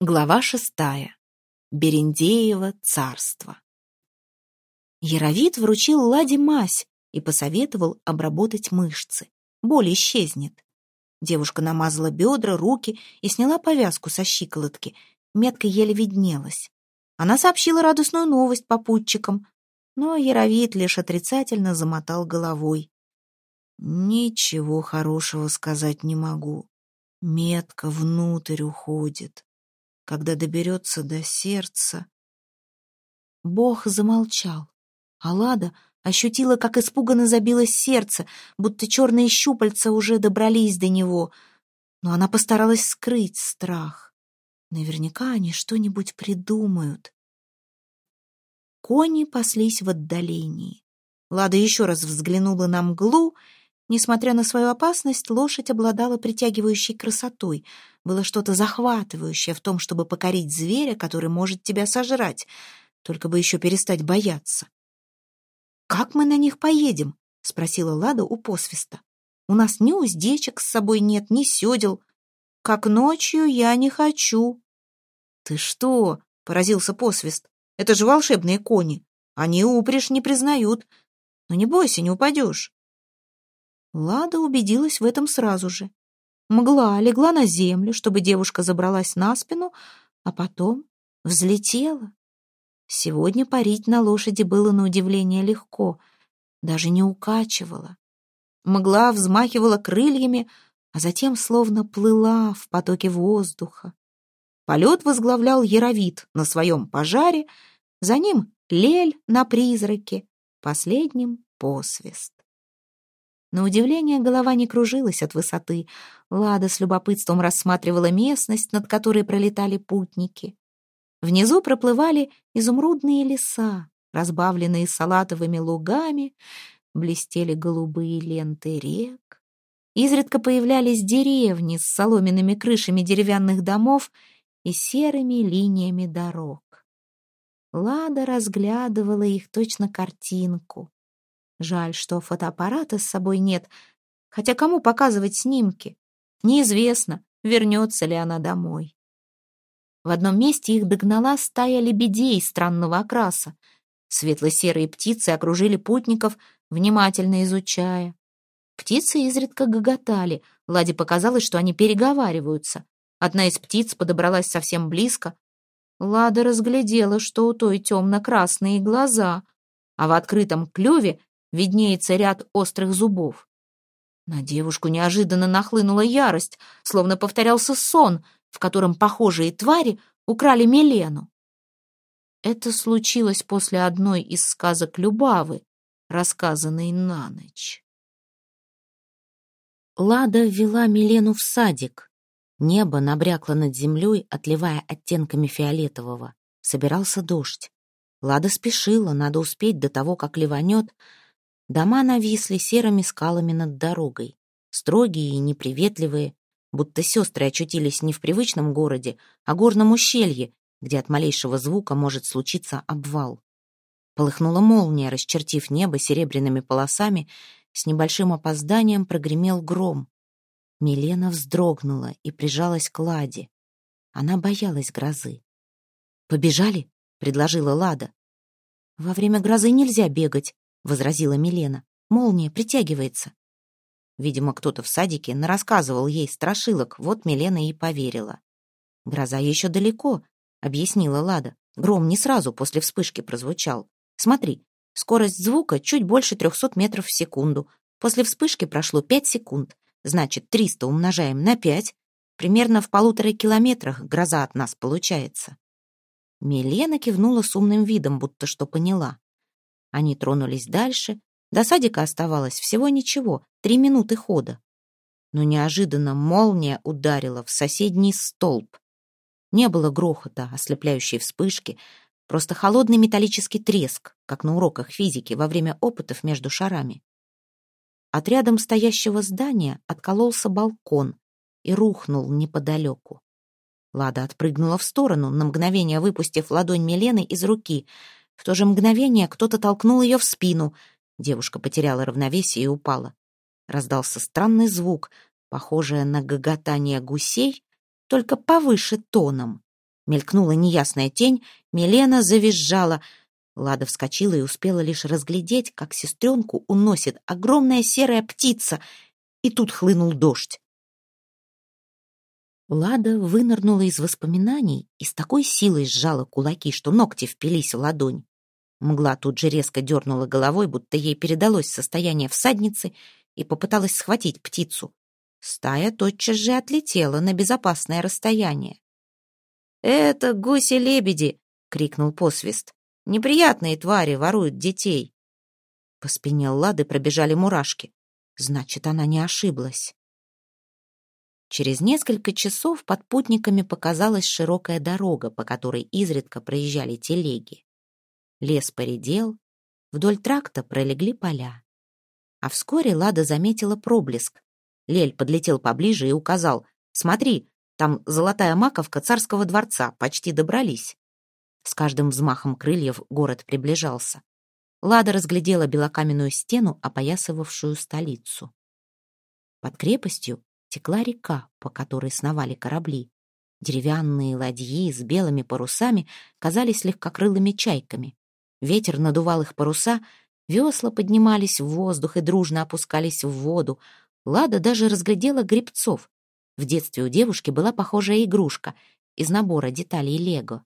Глава шестая. Берендеево царство. Яровид вручил Ладе мазь и посоветовал обработать мышцы. Боль исчезнет. Девушка намазала бедра, руки и сняла повязку со щиколотки. Метка еле виднелась. Она сообщила радостную новость попутчикам, но Яровид лишь отрицательно замотал головой. «Ничего хорошего сказать не могу. Метка внутрь уходит когда доберется до сердца. Бог замолчал, а Лада ощутила, как испуганно забилось сердце, будто черные щупальца уже добрались до него. Но она постаралась скрыть страх. Наверняка они что-нибудь придумают. Кони паслись в отдалении. Лада еще раз взглянула на мглу Несмотря на свою опасность, лошадь обладала притягивающей красотой. Было что-то захватывающее в том, чтобы покорить зверя, который может тебя сожрать. Только бы еще перестать бояться. «Как мы на них поедем?» — спросила Лада у посвиста. «У нас ни уздечек с собой нет, ни седел. Как ночью я не хочу». «Ты что?» — поразился посвист. «Это же волшебные кони. Они упряжь не признают. Но не бойся, не упадешь». Лада убедилась в этом сразу же. Мгла легла на землю, чтобы девушка забралась на спину, а потом взлетела. Сегодня парить на лошади было на удивление легко, даже не укачивала. Мгла взмахивала крыльями, а затем словно плыла в потоке воздуха. Полет возглавлял Яровит на своем пожаре, за ним Лель на призраке, последним — посвист. На удивление голова не кружилась от высоты. Лада с любопытством рассматривала местность, над которой пролетали путники. Внизу проплывали изумрудные леса, разбавленные салатовыми лугами, блестели голубые ленты рек. Изредка появлялись деревни с соломенными крышами деревянных домов и серыми линиями дорог. Лада разглядывала их точно картинку. Жаль, что фотоаппарата с собой нет. Хотя кому показывать снимки? Неизвестно, вернется ли она домой. В одном месте их догнала стая лебедей странного окраса. Светло-серые птицы окружили путников, внимательно изучая. Птицы изредка гоготали. Ладе показалось, что они переговариваются. Одна из птиц подобралась совсем близко. Лада разглядела, что у той темно-красные глаза, а в открытом клюве виднеется ряд острых зубов. На девушку неожиданно нахлынула ярость, словно повторялся сон, в котором похожие твари украли Милену. Это случилось после одной из сказок Любавы, рассказанной на ночь. Лада вела Милену в садик. Небо набрякло над землей, отливая оттенками фиолетового. Собирался дождь. Лада спешила, надо успеть до того, как ливанет, Дома нависли серыми скалами над дорогой, строгие и неприветливые, будто сестры очутились не в привычном городе, а горном ущелье, где от малейшего звука может случиться обвал. Полыхнула молния, расчертив небо серебряными полосами, с небольшим опозданием прогремел гром. Милена вздрогнула и прижалась к Ладе. Она боялась грозы. «Побежали?» — предложила Лада. «Во время грозы нельзя бегать», — возразила Милена. «Молния притягивается». Видимо, кто-то в садике нарассказывал ей страшилок, вот Милена и поверила. «Гроза еще далеко», — объяснила Лада. Гром не сразу после вспышки прозвучал. «Смотри, скорость звука чуть больше трехсот метров в секунду. После вспышки прошло пять секунд. Значит, триста умножаем на пять. Примерно в полутора километрах гроза от нас получается». Милена кивнула с умным видом, будто что поняла. Они тронулись дальше. До садика оставалось всего ничего, три минуты хода. Но неожиданно молния ударила в соседний столб. Не было грохота, ослепляющей вспышки, просто холодный металлический треск, как на уроках физики во время опытов между шарами. От рядом стоящего здания откололся балкон и рухнул неподалеку. Лада отпрыгнула в сторону, на мгновение выпустив ладонь Милены из руки — в то же мгновение кто-то толкнул ее в спину. Девушка потеряла равновесие и упала. Раздался странный звук, похожий на гоготание гусей, только повыше тоном. Мелькнула неясная тень, Милена завизжала. Лада вскочила и успела лишь разглядеть, как сестренку уносит огромная серая птица, и тут хлынул дождь. Лада вынырнула из воспоминаний и с такой силой сжала кулаки, что ногти впились в ладонь. Мгла тут же резко дернула головой, будто ей передалось состояние всадницы, и попыталась схватить птицу. Стая тотчас же отлетела на безопасное расстояние. «Это гуси-лебеди!» — крикнул посвист. «Неприятные твари воруют детей!» По спине Лады пробежали мурашки. Значит, она не ошиблась. Через несколько часов под путниками показалась широкая дорога, по которой изредка проезжали телеги. Лес поредел, вдоль тракта пролегли поля. А вскоре Лада заметила проблеск. Лель подлетел поближе и указал. «Смотри, там золотая маковка царского дворца, почти добрались». С каждым взмахом крыльев город приближался. Лада разглядела белокаменную стену, опоясывавшую столицу. Под крепостью текла река, по которой сновали корабли. Деревянные ладьи с белыми парусами казались легкокрылыми чайками. Ветер надувал их паруса, весла поднимались в воздух и дружно опускались в воду. Лада даже разглядела грибцов. В детстве у девушки была похожая игрушка из набора деталей лего.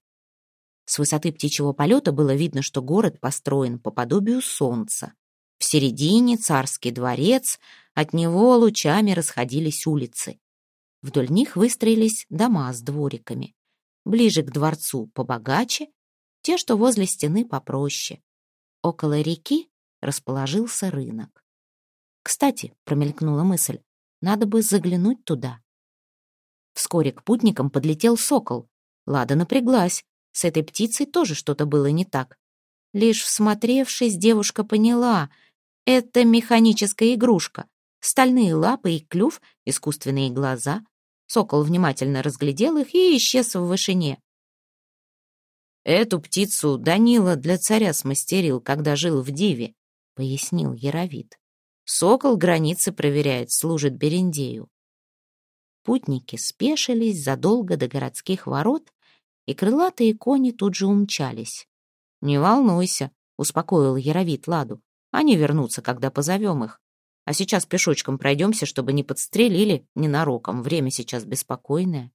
С высоты птичьего полета было видно, что город построен по подобию солнца. В середине царский дворец, от него лучами расходились улицы. Вдоль них выстроились дома с двориками. Ближе к дворцу побогаче, те, что возле стены попроще. Около реки расположился рынок. Кстати, промелькнула мысль, надо бы заглянуть туда. Вскоре к путникам подлетел сокол. Лада напряглась. С этой птицей тоже что-то было не так. Лишь всмотревшись, девушка поняла — это механическая игрушка. Стальные лапы и клюв, искусственные глаза. Сокол внимательно разглядел их и исчез в вышине. «Эту птицу Данила для царя смастерил, когда жил в Диве», — пояснил Яровит. «Сокол границы проверяет, служит Берендею». Путники спешились задолго до городских ворот, и крылатые кони тут же умчались. «Не волнуйся», — успокоил Яровит Ладу. «Они вернутся, когда позовем их. А сейчас пешочком пройдемся, чтобы не подстрелили ненароком. Время сейчас беспокойное».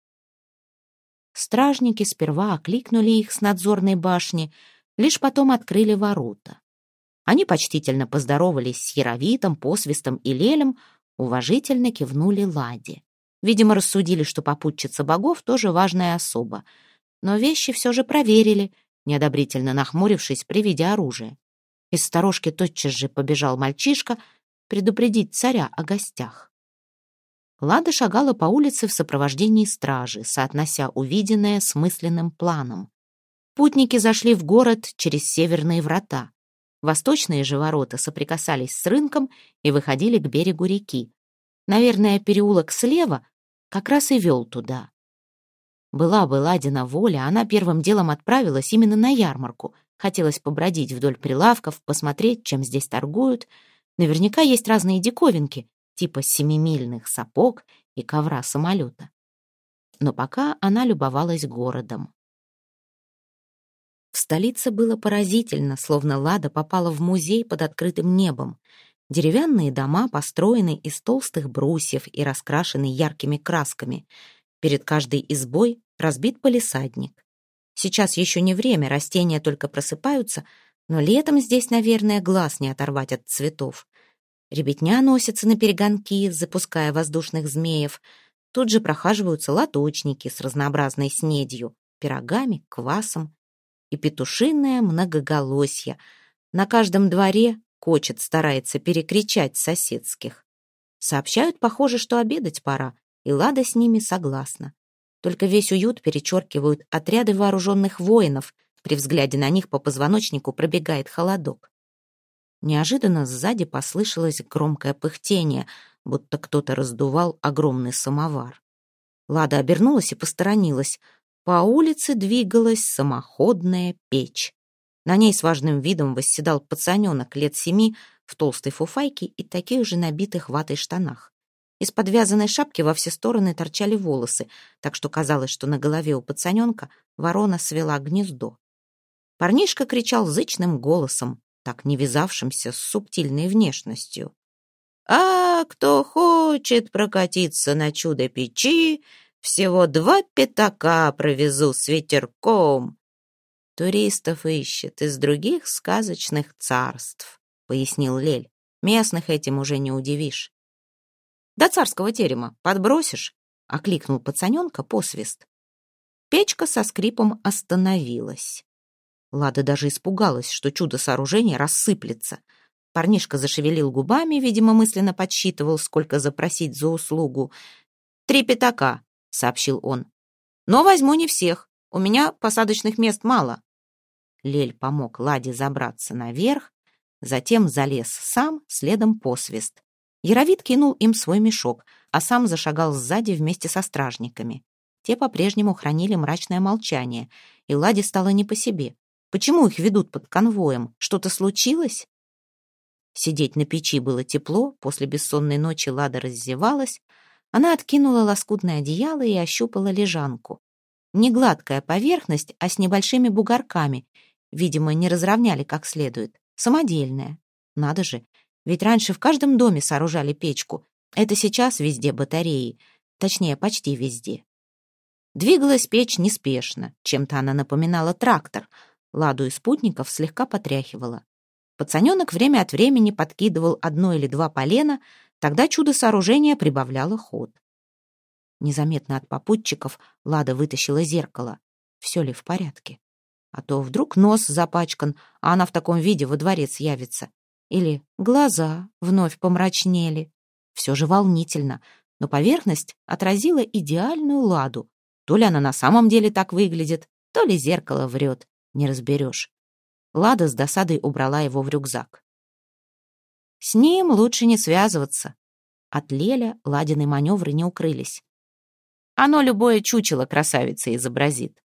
Стражники сперва окликнули их с надзорной башни, лишь потом открыли ворота. Они почтительно поздоровались с Яровитом, Посвистом и Лелем, уважительно кивнули Ладе. Видимо, рассудили, что попутчица богов тоже важная особа. Но вещи все же проверили, неодобрительно нахмурившись при виде оружия. Из сторожки тотчас же побежал мальчишка предупредить царя о гостях. Лада шагала по улице в сопровождении стражи, соотнося увиденное с мысленным планом. Путники зашли в город через северные врата. Восточные же ворота соприкасались с рынком и выходили к берегу реки. Наверное, переулок слева как раз и вел туда. Была бы Ладина воля, она первым делом отправилась именно на ярмарку. Хотелось побродить вдоль прилавков, посмотреть, чем здесь торгуют. Наверняка есть разные диковинки, типа семимильных сапог и ковра самолета. Но пока она любовалась городом. В столице было поразительно, словно Лада попала в музей под открытым небом. Деревянные дома построены из толстых брусьев и раскрашены яркими красками. Перед каждой избой разбит полисадник. Сейчас еще не время, растения только просыпаются, но летом здесь, наверное, глаз не оторвать от цветов. Ребятня носится на перегонки, запуская воздушных змеев. Тут же прохаживаются лоточники с разнообразной снедью, пирогами, квасом и петушиное многоголосье. На каждом дворе кочет старается перекричать соседских. Сообщают, похоже, что обедать пора, и Лада с ними согласна. Только весь уют перечеркивают отряды вооруженных воинов. При взгляде на них по позвоночнику пробегает холодок. Неожиданно сзади послышалось громкое пыхтение, будто кто-то раздувал огромный самовар. Лада обернулась и посторонилась. По улице двигалась самоходная печь. На ней с важным видом восседал пацаненок лет семи в толстой фуфайке и таких же набитых ватой штанах. Из подвязанной шапки во все стороны торчали волосы, так что казалось, что на голове у пацаненка ворона свела гнездо. Парнишка кричал зычным голосом, так не вязавшимся с субтильной внешностью. «А кто хочет прокатиться на чудо-печи, всего два пятака провезу с ветерком. Туристов ищет из других сказочных царств, пояснил Лель. Местных этим уже не удивишь. До царского терема подбросишь? окликнул пацаненка посвист. Печка со скрипом остановилась. Лада даже испугалась, что чудо-сооружение рассыплется. Парнишка зашевелил губами, видимо, мысленно подсчитывал, сколько запросить за услугу. «Три пятака», — сообщил он. «Но возьму не всех. У меня посадочных мест мало». Лель помог Ладе забраться наверх, затем залез сам, следом посвист. Яровид кинул им свой мешок, а сам зашагал сзади вместе со стражниками. Те по-прежнему хранили мрачное молчание, и Ладе стало не по себе. Почему их ведут под конвоем? Что-то случилось? Сидеть на печи было тепло, после бессонной ночи Лада раздевалась. Она откинула лоскутное одеяло и ощупала лежанку. Не гладкая поверхность, а с небольшими бугорками. Видимо, не разровняли как следует. Самодельная. Надо же, ведь раньше в каждом доме сооружали печку. Это сейчас везде батареи. Точнее, почти везде. Двигалась печь неспешно. Чем-то она напоминала трактор. Ладу и спутников слегка потряхивала. Пацаненок время от времени подкидывал одно или два полена, тогда чудо-сооружение прибавляло ход. Незаметно от попутчиков Лада вытащила зеркало. Все ли в порядке? А то вдруг нос запачкан, а она в таком виде во дворец явится. Или глаза вновь помрачнели. Все же волнительно, но поверхность отразила идеальную ладу. То ли она на самом деле так выглядит, то ли зеркало врет, не разберешь. Лада с досадой убрала его в рюкзак. С ним лучше не связываться. От Леля Ладины маневры не укрылись. Оно любое чучело красавицы изобразит.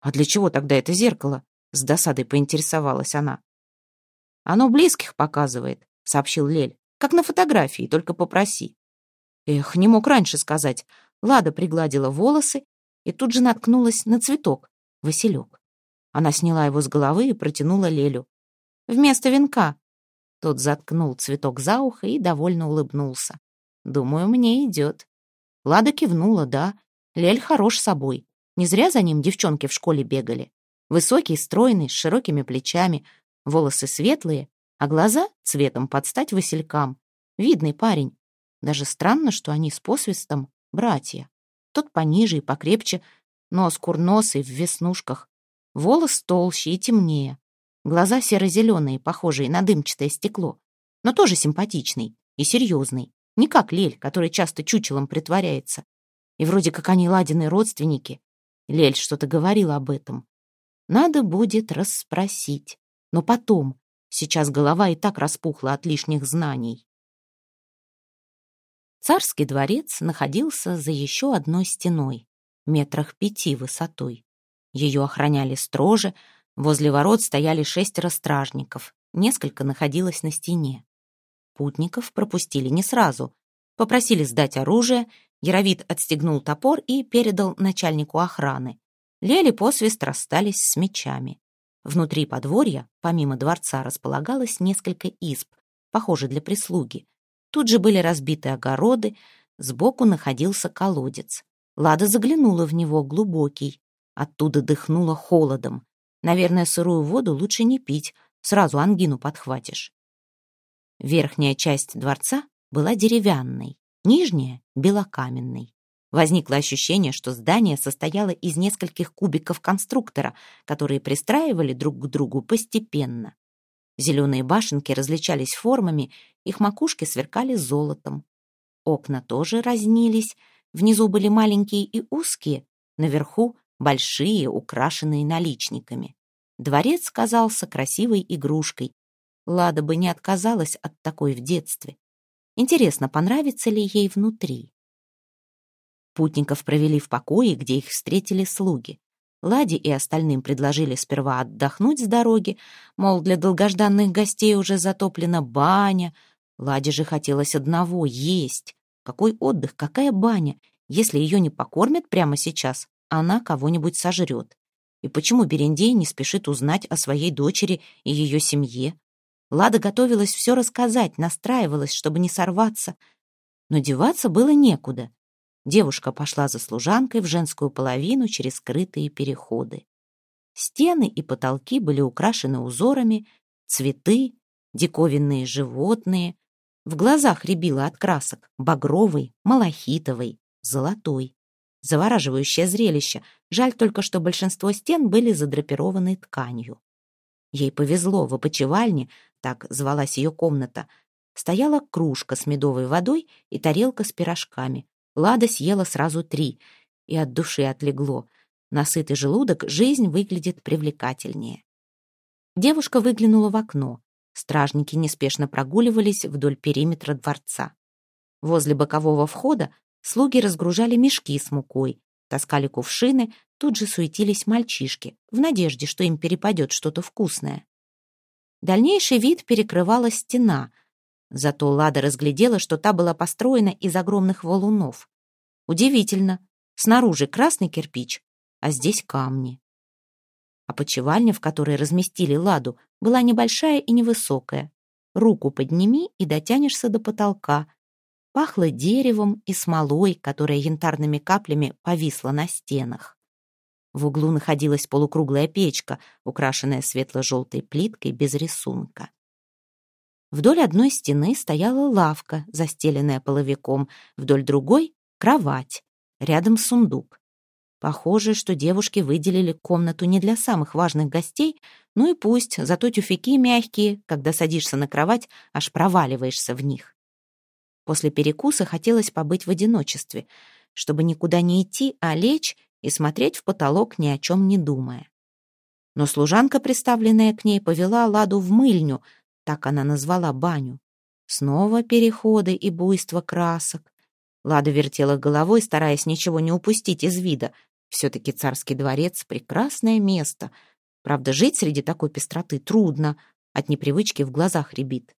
А для чего тогда это зеркало? С досадой поинтересовалась она. Оно близких показывает, сообщил Лель. Как на фотографии, только попроси. Эх, не мог раньше сказать. Лада пригладила волосы и тут же наткнулась на цветок, василек. Она сняла его с головы и протянула Лелю. «Вместо венка». Тот заткнул цветок за ухо и довольно улыбнулся. «Думаю, мне идет». Лада кивнула, да, Лель хорош собой. Не зря за ним девчонки в школе бегали. Высокий, стройный, с широкими плечами, волосы светлые, а глаза цветом под стать василькам. Видный парень. Даже странно, что они с посвистом братья. Тот пониже и покрепче, нос курносый в веснушках. Волос толще и темнее. Глаза серо-зеленые, похожие на дымчатое стекло. Но тоже симпатичный и серьезный. Не как Лель, который часто чучелом притворяется. И вроде как они ладины родственники. Лель что-то говорил об этом. Надо будет расспросить. Но потом. Сейчас голова и так распухла от лишних знаний. Царский дворец находился за еще одной стеной, метрах пяти высотой. Ее охраняли строже, возле ворот стояли шестеро стражников, несколько находилось на стене. Путников пропустили не сразу, попросили сдать оружие Яровид отстегнул топор и передал начальнику охраны. Лели посвист расстались с мечами. Внутри подворья, помимо дворца, располагалось несколько изб, похоже, для прислуги. Тут же были разбиты огороды, сбоку находился колодец. Лада заглянула в него глубокий. Оттуда дыхнула холодом. Наверное, сырую воду лучше не пить, сразу ангину подхватишь. Верхняя часть дворца была деревянной. Нижняя — белокаменный. Возникло ощущение, что здание состояло из нескольких кубиков конструктора, которые пристраивали друг к другу постепенно. Зеленые башенки различались формами, их макушки сверкали золотом. Окна тоже разнились, внизу были маленькие и узкие, наверху — большие, украшенные наличниками. Дворец казался красивой игрушкой. Лада бы не отказалась от такой в детстве. Интересно, понравится ли ей внутри? Путников провели в покое, где их встретили слуги. Ладе и остальным предложили сперва отдохнуть с дороги, мол, для долгожданных гостей уже затоплена баня. Ладе же хотелось одного — есть. Какой отдых, какая баня? Если ее не покормят прямо сейчас, она кого-нибудь сожрет. И почему Берендей не спешит узнать о своей дочери и ее семье? Лада готовилась все рассказать, настраивалась, чтобы не сорваться. Но деваться было некуда. Девушка пошла за служанкой в женскую половину через скрытые переходы. Стены и потолки были украшены узорами, цветы, диковинные животные. В глазах рябило от красок багровый, малахитовый, золотой. Завораживающее зрелище. Жаль только, что большинство стен были задрапированы тканью. Ей повезло, в опочивальне, так звалась ее комната, стояла кружка с медовой водой и тарелка с пирожками. Лада съела сразу три, и от души отлегло. На сытый желудок жизнь выглядит привлекательнее. Девушка выглянула в окно. Стражники неспешно прогуливались вдоль периметра дворца. Возле бокового входа слуги разгружали мешки с мукой, таскали кувшины, тут же суетились мальчишки, в надежде, что им перепадет что-то вкусное. Дальнейший вид перекрывала стена — Зато Лада разглядела, что та была построена из огромных валунов. Удивительно. Снаружи красный кирпич, а здесь камни. А почевальня, в которой разместили Ладу, была небольшая и невысокая. Руку подними и дотянешься до потолка. Пахло деревом и смолой, которая янтарными каплями повисла на стенах. В углу находилась полукруглая печка, украшенная светло-желтой плиткой без рисунка. Вдоль одной стены стояла лавка, застеленная половиком, вдоль другой — кровать, рядом сундук. Похоже, что девушки выделили комнату не для самых важных гостей, ну и пусть, зато тюфяки мягкие, когда садишься на кровать, аж проваливаешься в них. После перекуса хотелось побыть в одиночестве, чтобы никуда не идти, а лечь и смотреть в потолок, ни о чем не думая. Но служанка, представленная к ней, повела Ладу в мыльню, так она назвала баню. Снова переходы и буйство красок. Лада вертела головой, стараясь ничего не упустить из вида. Все-таки царский дворец — прекрасное место. Правда, жить среди такой пестроты трудно. От непривычки в глазах рябит.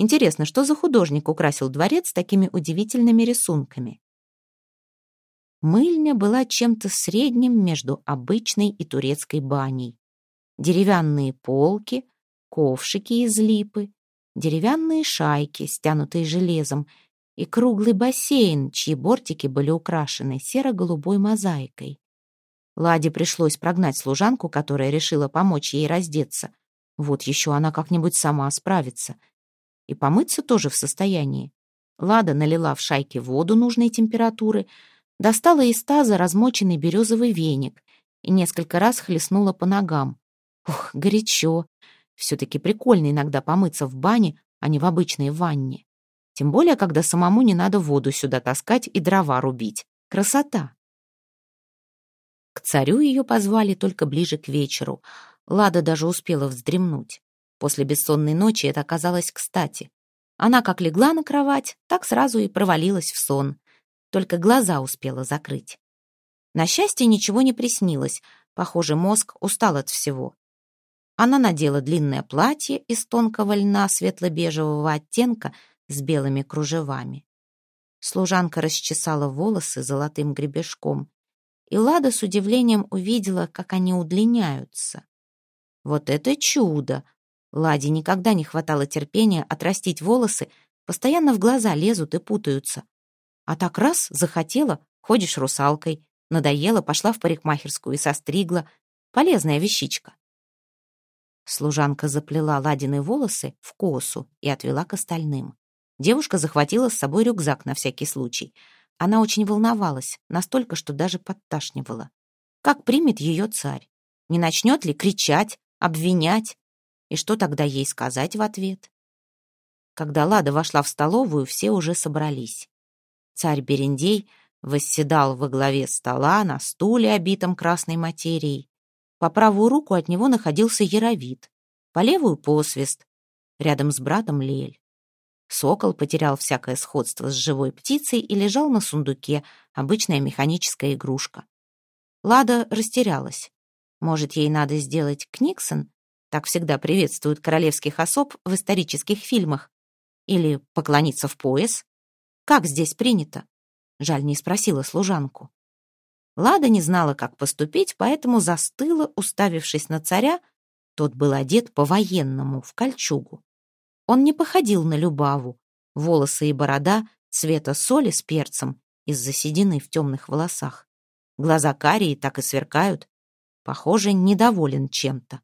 Интересно, что за художник украсил дворец такими удивительными рисунками? Мыльня была чем-то средним между обычной и турецкой баней. Деревянные полки — ковшики из липы, деревянные шайки, стянутые железом, и круглый бассейн, чьи бортики были украшены серо-голубой мозаикой. Ладе пришлось прогнать служанку, которая решила помочь ей раздеться. Вот еще она как-нибудь сама справится. И помыться тоже в состоянии. Лада налила в шайки воду нужной температуры, достала из таза размоченный березовый веник и несколько раз хлестнула по ногам. Ух, горячо! Все-таки прикольно иногда помыться в бане, а не в обычной ванне. Тем более, когда самому не надо воду сюда таскать и дрова рубить. Красота! К царю ее позвали только ближе к вечеру. Лада даже успела вздремнуть. После бессонной ночи это оказалось кстати. Она как легла на кровать, так сразу и провалилась в сон. Только глаза успела закрыть. На счастье, ничего не приснилось. Похоже, мозг устал от всего. Она надела длинное платье из тонкого льна светло-бежевого оттенка с белыми кружевами. Служанка расчесала волосы золотым гребешком, и Лада с удивлением увидела, как они удлиняются. Вот это чудо! Ладе никогда не хватало терпения отрастить волосы, постоянно в глаза лезут и путаются. А так раз захотела, ходишь русалкой, надоело, пошла в парикмахерскую и состригла. Полезная вещичка. Служанка заплела Ладины волосы в косу и отвела к остальным. Девушка захватила с собой рюкзак на всякий случай. Она очень волновалась, настолько, что даже подташнивала. Как примет ее царь? Не начнет ли кричать, обвинять? И что тогда ей сказать в ответ? Когда Лада вошла в столовую, все уже собрались. Царь Берендей восседал во главе стола на стуле, обитом красной материей. По правую руку от него находился Яровит, по левую — посвист, рядом с братом Лель. Сокол потерял всякое сходство с живой птицей и лежал на сундуке, обычная механическая игрушка. Лада растерялась. Может, ей надо сделать книксон? Так всегда приветствуют королевских особ в исторических фильмах. Или поклониться в пояс? Как здесь принято? Жаль, не спросила служанку. Лада не знала, как поступить, поэтому застыла, уставившись на царя. Тот был одет по-военному, в кольчугу. Он не походил на Любаву. Волосы и борода цвета соли с перцем из-за седины в темных волосах. Глаза карие так и сверкают. Похоже, недоволен чем-то.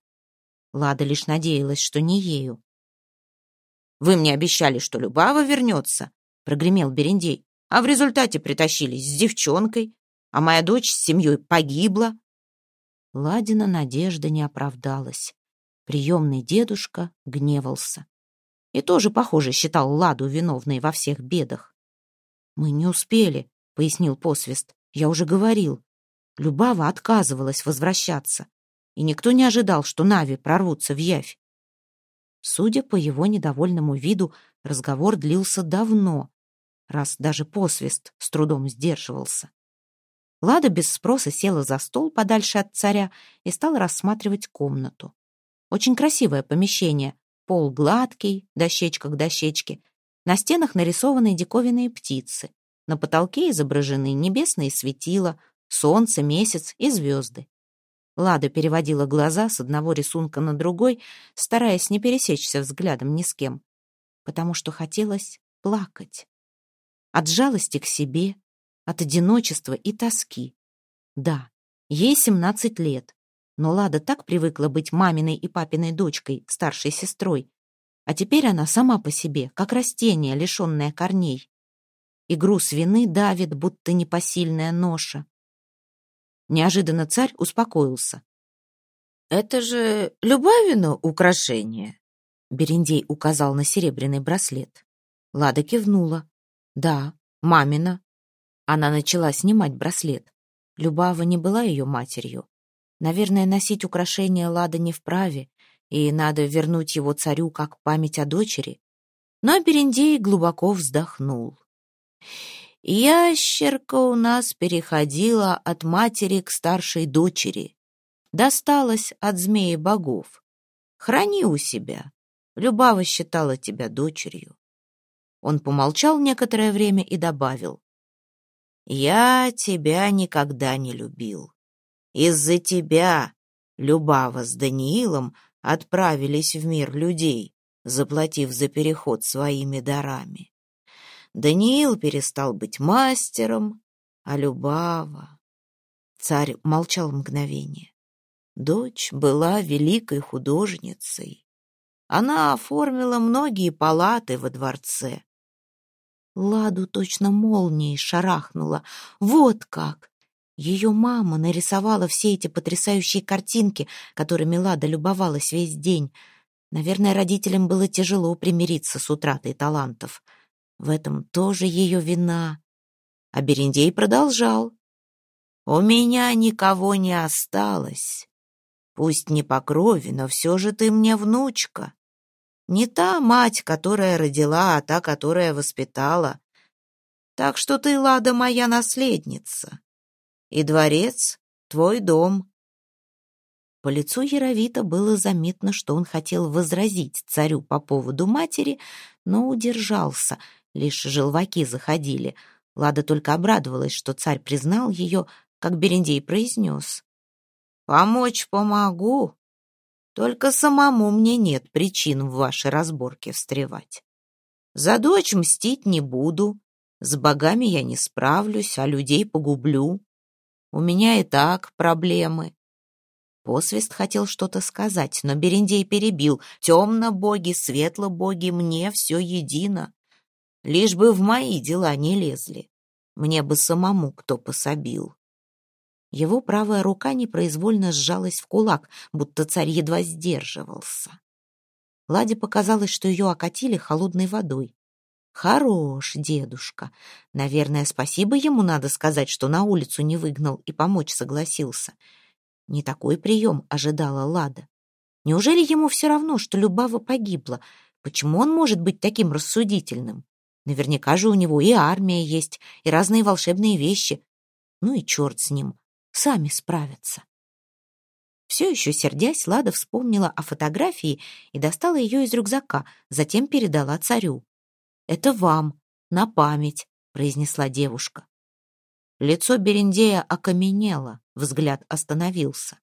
Лада лишь надеялась, что не ею. «Вы мне обещали, что Любава вернется», — прогремел Берендей, «а в результате притащились с девчонкой а моя дочь с семьей погибла. Ладина надежда не оправдалась. Приемный дедушка гневался. И тоже, похоже, считал Ладу виновной во всех бедах. «Мы не успели», — пояснил посвист. «Я уже говорил. Любава отказывалась возвращаться, и никто не ожидал, что Нави прорвутся в явь. Судя по его недовольному виду, разговор длился давно, раз даже посвист с трудом сдерживался. Лада без спроса села за стол подальше от царя и стала рассматривать комнату. Очень красивое помещение. Пол гладкий, дощечка к дощечке. На стенах нарисованы диковинные птицы. На потолке изображены небесные светила, солнце, месяц и звезды. Лада переводила глаза с одного рисунка на другой, стараясь не пересечься взглядом ни с кем, потому что хотелось плакать. От жалости к себе, от одиночества и тоски. Да, ей 17 лет, но Лада так привыкла быть маминой и папиной дочкой, старшей сестрой, а теперь она сама по себе, как растение, лишенное корней. И груз вины давит, будто непосильная ноша. Неожиданно царь успокоился. «Это же Любавино украшение!» Берендей указал на серебряный браслет. Лада кивнула. «Да, мамина. Она начала снимать браслет. Любава не была ее матерью. Наверное, носить украшение Лада не вправе, и надо вернуть его царю как память о дочери. Но Берендей глубоко вздохнул. Ящерка у нас переходила от матери к старшей дочери. Досталась от змеи богов. Храни у себя. Любава считала тебя дочерью. Он помолчал некоторое время и добавил. Я тебя никогда не любил. Из-за тебя Любава с Даниилом отправились в мир людей, заплатив за переход своими дарами. Даниил перестал быть мастером, а Любава... Царь молчал мгновение. Дочь была великой художницей. Она оформила многие палаты во дворце, Ладу точно молнией шарахнула. Вот как! Ее мама нарисовала все эти потрясающие картинки, которыми Лада любовалась весь день. Наверное, родителям было тяжело примириться с утратой талантов. В этом тоже ее вина. А Берендей продолжал. «У меня никого не осталось. Пусть не по крови, но все же ты мне внучка. Не та мать, которая родила, а та, которая воспитала. Так что ты, Лада, моя наследница. И дворец — твой дом. По лицу Яровита было заметно, что он хотел возразить царю по поводу матери, но удержался, лишь желваки заходили. Лада только обрадовалась, что царь признал ее, как Берендей произнес. «Помочь помогу, только самому мне нет причин в ваши разборки встревать. За дочь мстить не буду, с богами я не справлюсь, а людей погублю. У меня и так проблемы. Посвист хотел что-то сказать, но Берендей перебил. Темно-боги, светло-боги, мне все едино. Лишь бы в мои дела не лезли. Мне бы самому кто пособил. Его правая рука непроизвольно сжалась в кулак, будто царь едва сдерживался. Ладе показалось, что ее окатили холодной водой. «Хорош, дедушка. Наверное, спасибо ему надо сказать, что на улицу не выгнал и помочь согласился. Не такой прием ожидала Лада. Неужели ему все равно, что Любава погибла? Почему он может быть таким рассудительным? Наверняка же у него и армия есть, и разные волшебные вещи. Ну и черт с ним сами справятся. Все еще сердясь, Лада вспомнила о фотографии и достала ее из рюкзака, затем передала царю. «Это вам, на память», — произнесла девушка. Лицо Берендея окаменело, взгляд остановился.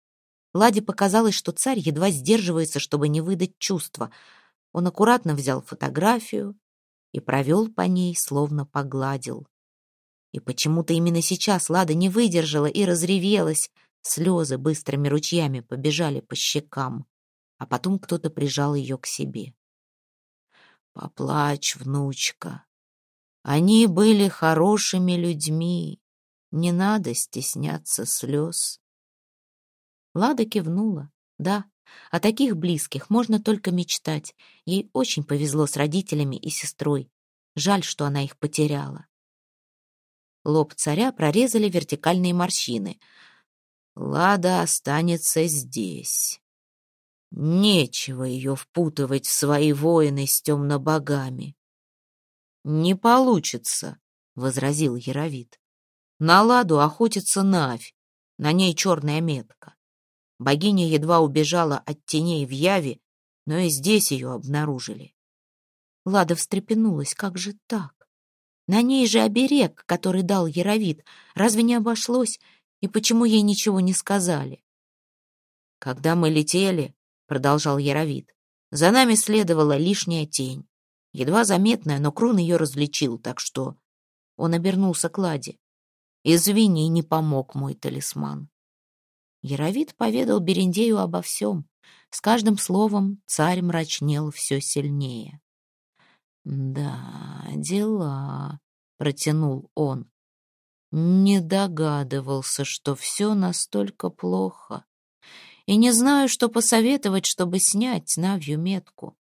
Ладе показалось, что царь едва сдерживается, чтобы не выдать чувства. Он аккуратно взял фотографию и провел по ней, словно погладил. И почему-то именно сейчас Лада не выдержала и разревелась. Слезы быстрыми ручьями побежали по щекам, а потом кто-то прижал ее к себе. «Поплачь, внучка. Они были хорошими людьми. Не надо стесняться слез. Лада кивнула. Да, о таких близких можно только мечтать. Ей очень повезло с родителями и сестрой. Жаль, что она их потеряла. Лоб царя прорезали вертикальные морщины. Лада останется здесь. Нечего ее впутывать в свои воины с темнобогами. «Не получится», — возразил Яровит. На ладу охотится Навь, на ней черная метка. Богиня едва убежала от теней в Яве, но и здесь ее обнаружили. Лада встрепенулась, как же так? На ней же оберег, который дал Яровит. Разве не обошлось? И почему ей ничего не сказали? Когда мы летели, продолжал Яровит, за нами следовала лишняя тень. Едва заметная, но Крон ее различил, так что... Он обернулся к Ладе. Извини, не помог мой талисман. Яровит поведал Берендею обо всем. С каждым словом царь мрачнел все сильнее. «Да, дела», — протянул он. «Не догадывался, что все настолько плохо. И не знаю, что посоветовать, чтобы снять Навью метку.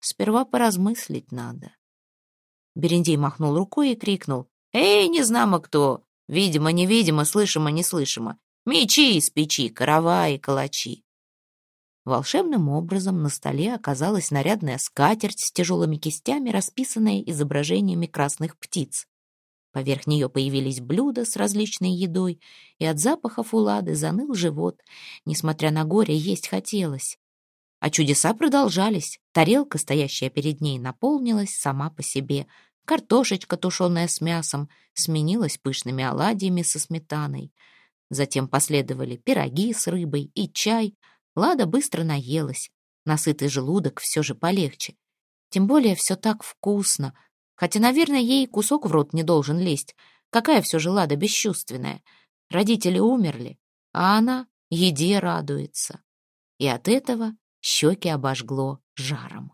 Сперва поразмыслить надо». Берендей махнул рукой и крикнул. «Эй, не знамо кто! Видимо-невидимо, слышимо-неслышимо. Мечи из печи, караваи, калачи. Волшебным образом на столе оказалась нарядная скатерть с тяжелыми кистями, расписанная изображениями красных птиц. Поверх нее появились блюда с различной едой, и от запахов улады заныл живот. Несмотря на горе, есть хотелось. А чудеса продолжались. Тарелка, стоящая перед ней, наполнилась сама по себе — Картошечка, тушеная с мясом, сменилась пышными оладьями со сметаной. Затем последовали пироги с рыбой и чай. Лада быстро наелась. Насытый желудок все же полегче. Тем более все так вкусно. Хотя, наверное, ей кусок в рот не должен лезть. Какая все же Лада бесчувственная. Родители умерли, а она еде радуется. И от этого щеки обожгло жаром.